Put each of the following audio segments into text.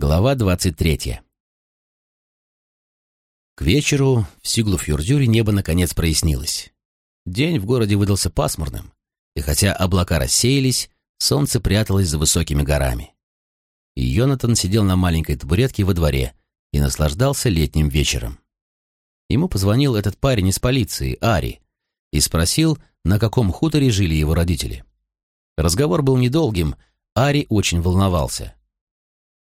Глава 23. К вечеру в Сиглу-Фьюрдюре небо наконец прояснилось. День в городе выдался пасмурным, и хотя облака рассеялись, солнце пряталось за высокими горами. И Йонатан сидел на маленькой табуретке во дворе и наслаждался летним вечером. Ему позвонил этот парень из полиции, Ари, и спросил, на каком хуторе жили его родители. Разговор был недолгим, Ари очень волновался.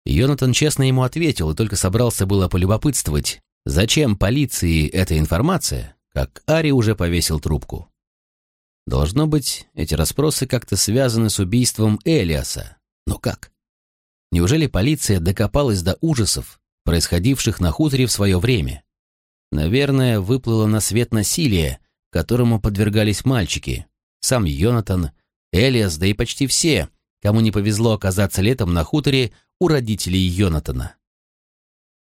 Йонатан честно ему ответил и только собрался было полюбопытствовать, зачем полиции эта информация, как Ари уже повесил трубку. Должно быть, эти расспросы как-то связаны с убийством Элиаса. Но как? Неужели полиция докопалась до ужасов, происходивших на хуторе в свое время? Наверное, выплыло на свет насилие, которому подвергались мальчики, сам Йонатан, Элиас, да и почти все, кому не повезло оказаться летом на хуторе у родителей Йонатана.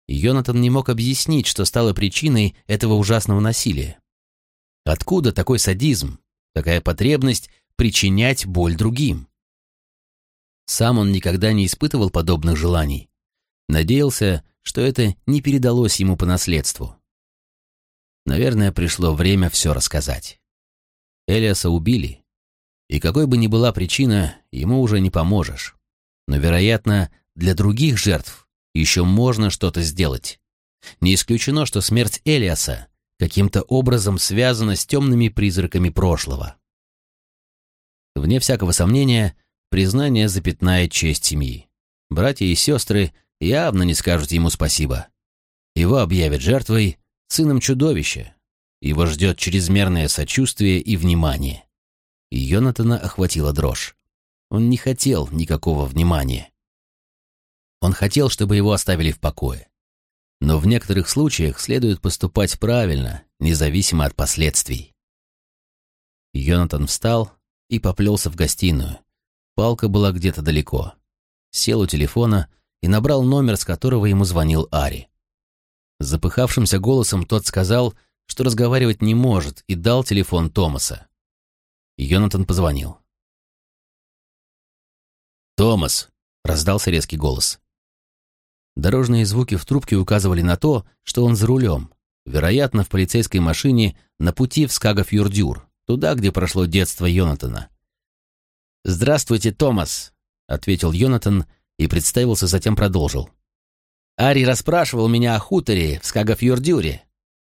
Йонатан не мог объяснить, что стало причиной этого ужасного насилия. Откуда такой садизм, такая потребность причинять боль другим? Сам он никогда не испытывал подобных желаний. Надеялся, что это не передалось ему по наследству. Наверное, пришло время все рассказать. Элиаса убили, и какой бы ни была причина, ему уже не поможешь. Но, вероятно, для других жертв еще можно что-то сделать. Не исключено, что смерть Элиаса каким-то образом связана с темными призраками прошлого. Вне всякого сомнения, признание запятнает честь семьи. Братья и сестры явно не скажут ему спасибо. Его объявят жертвой, сыном чудовища. Его ждет чрезмерное сочувствие и внимание. И Йонатана охватила дрожь. Он не хотел никакого внимания. Он хотел, чтобы его оставили в покое. Но в некоторых случаях следует поступать правильно, независимо от последствий. Йонатан встал и поплелся в гостиную. Палка была где-то далеко. Сел у телефона и набрал номер, с которого ему звонил Ари. Запыхавшимся голосом тот сказал, что разговаривать не может, и дал телефон Томаса. Йонатан позвонил. «Томас!» — раздался резкий голос. Дорожные звуки в трубке указывали на то, что он за рулем, вероятно, в полицейской машине на пути в Скагов-Юрдюр, туда, где прошло детство Йонатана. «Здравствуйте, Томас», — ответил Йонатан и представился, затем продолжил. «Ари расспрашивал меня о хуторе в Скагов-Юрдюре».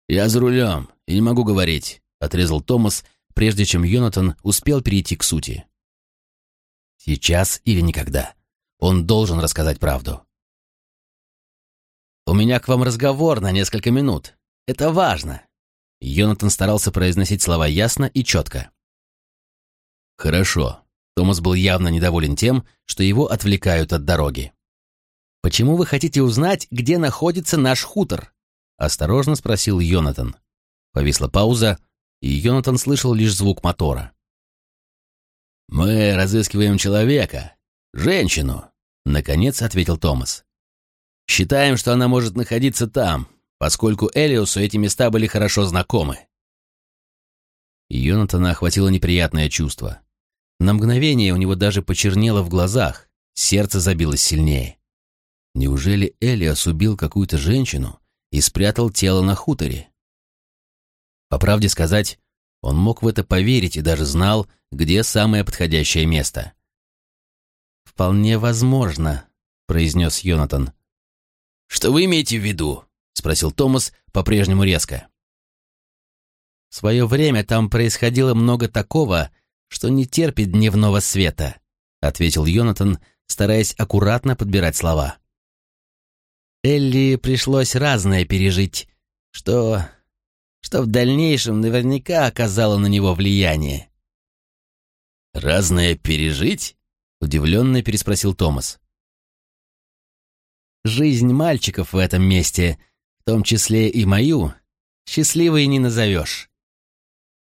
«Я за рулем и не могу говорить», — отрезал Томас, прежде чем Йонатан успел перейти к сути. «Сейчас или никогда. Он должен рассказать правду». «У меня к вам разговор на несколько минут. Это важно». Йонатан старался произносить слова ясно и четко. «Хорошо». Томас был явно недоволен тем, что его отвлекают от дороги. «Почему вы хотите узнать, где находится наш хутор?» — осторожно спросил Йонатан. Повисла пауза, и Йонатан слышал лишь звук мотора. «Мы разыскиваем человека, женщину», — наконец ответил Томас. Считаем, что она может находиться там, поскольку Элиусу эти места были хорошо знакомы. Йонатана охватило неприятное чувство. На мгновение у него даже почернело в глазах, сердце забилось сильнее. Неужели Элиас убил какую-то женщину и спрятал тело на хуторе? По правде сказать, он мог в это поверить и даже знал, где самое подходящее место. «Вполне возможно», — произнес Йонатан. «Что вы имеете в виду?» — спросил Томас по-прежнему резко. В свое время там происходило много такого, что не терпит дневного света, — ответил Йонатан, стараясь аккуратно подбирать слова. Элли пришлось разное пережить, что... что в дальнейшем наверняка оказало на него влияние. «Разное пережить?» — удивленно переспросил Томас. Жизнь мальчиков в этом месте, в том числе и мою, счастливой не назовешь.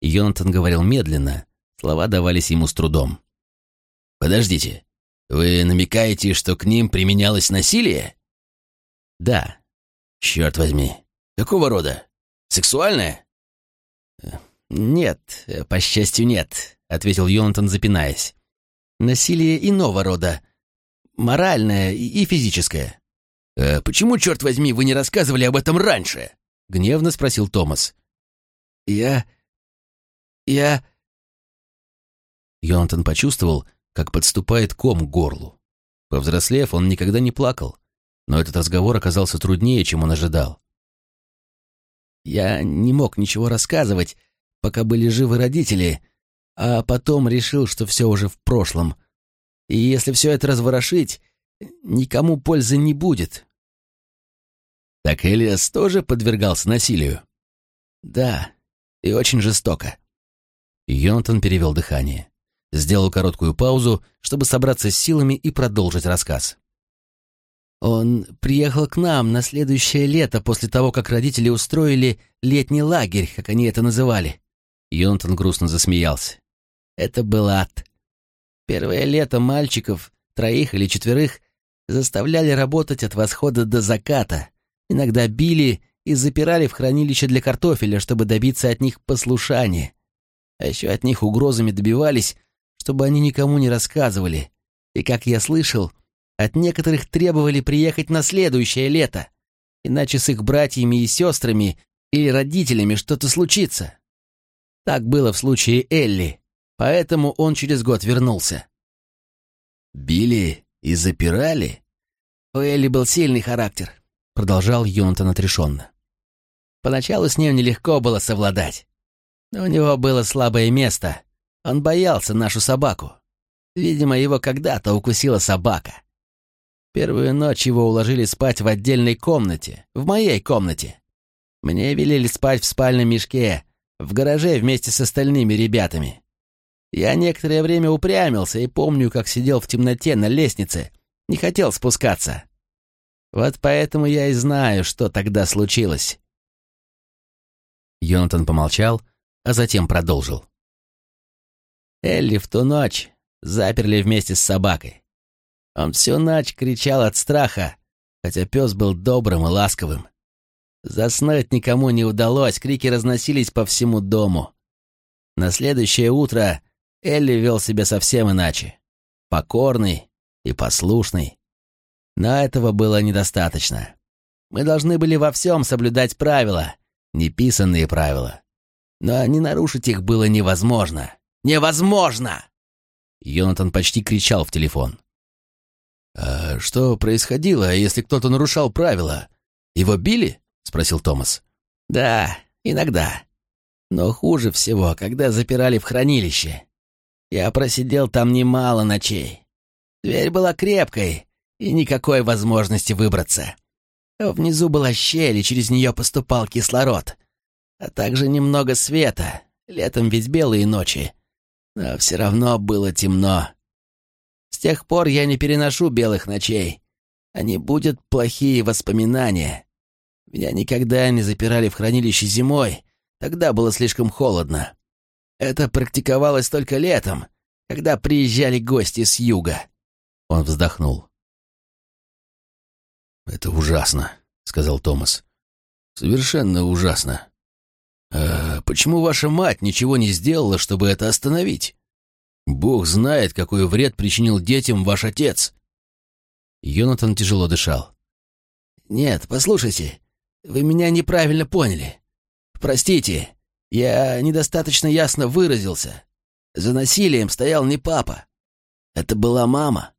Йонатан говорил медленно, слова давались ему с трудом. «Подождите, вы намекаете, что к ним применялось насилие?» «Да». «Черт возьми, какого рода? Сексуальное?» «Нет, по счастью, нет», — ответил Йонатан, запинаясь. «Насилие иного рода, моральное и физическое. «А почему, черт возьми, вы не рассказывали об этом раньше?» — гневно спросил Томас. «Я... я...» Йонатан почувствовал, как подступает ком к горлу. Повзрослев, он никогда не плакал, но этот разговор оказался труднее, чем он ожидал. «Я не мог ничего рассказывать, пока были живы родители, а потом решил, что все уже в прошлом. И если все это разворошить, никому пользы не будет». «Так Элиас тоже подвергался насилию?» «Да, и очень жестоко». Йонатан перевел дыхание сделал короткую паузу, чтобы собраться с силами и продолжить рассказ. Он приехал к нам на следующее лето после того, как родители устроили летний лагерь, как они это называли. Йонтон грустно засмеялся. Это был ад. Первое лето мальчиков, троих или четверых, заставляли работать от восхода до заката. Иногда били и запирали в хранилище для картофеля, чтобы добиться от них послушания. А еще от них угрозами добивались, чтобы они никому не рассказывали. И, как я слышал, от некоторых требовали приехать на следующее лето, иначе с их братьями и сестрами или родителями что-то случится. Так было в случае Элли, поэтому он через год вернулся. «Били и запирали?» У Элли был сильный характер, продолжал Йонтон отрешенно. Поначалу с ним нелегко было совладать. Но у него было слабое место, он боялся нашу собаку. Видимо, его когда-то укусила собака. Первую ночь его уложили спать в отдельной комнате, в моей комнате. Мне велели спать в спальном мешке, в гараже вместе с остальными ребятами. Я некоторое время упрямился и помню, как сидел в темноте на лестнице, не хотел спускаться. Вот поэтому я и знаю, что тогда случилось. Йонатан помолчал, а затем продолжил. Элли в ту ночь заперли вместе с собакой. Он всю ночь кричал от страха, хотя пес был добрым и ласковым. Заснуть никому не удалось, крики разносились по всему дому. На следующее утро Элли вел себя совсем иначе. Покорный и послушный. Но этого было недостаточно. Мы должны были во всем соблюдать правила, неписанные правила. Но не нарушить их было невозможно. Невозможно!» Йонатан почти кричал в телефон. «А что происходило, если кто-то нарушал правила? Его били?» — спросил Томас. «Да, иногда. Но хуже всего, когда запирали в хранилище. Я просидел там немало ночей. Дверь была крепкой, и никакой возможности выбраться. Внизу была щель, и через нее поступал кислород. А также немного света. Летом ведь белые ночи но все равно было темно. С тех пор я не переношу белых ночей. Они будут плохие воспоминания. Меня никогда не запирали в хранилище зимой, тогда было слишком холодно. Это практиковалось только летом, когда приезжали гости с юга. Он вздохнул. «Это ужасно», — сказал Томас. «Совершенно ужасно. «А почему ваша мать ничего не сделала, чтобы это остановить? Бог знает, какой вред причинил детям ваш отец». Йонатан тяжело дышал. «Нет, послушайте, вы меня неправильно поняли. Простите, я недостаточно ясно выразился. За насилием стоял не папа. Это была мама.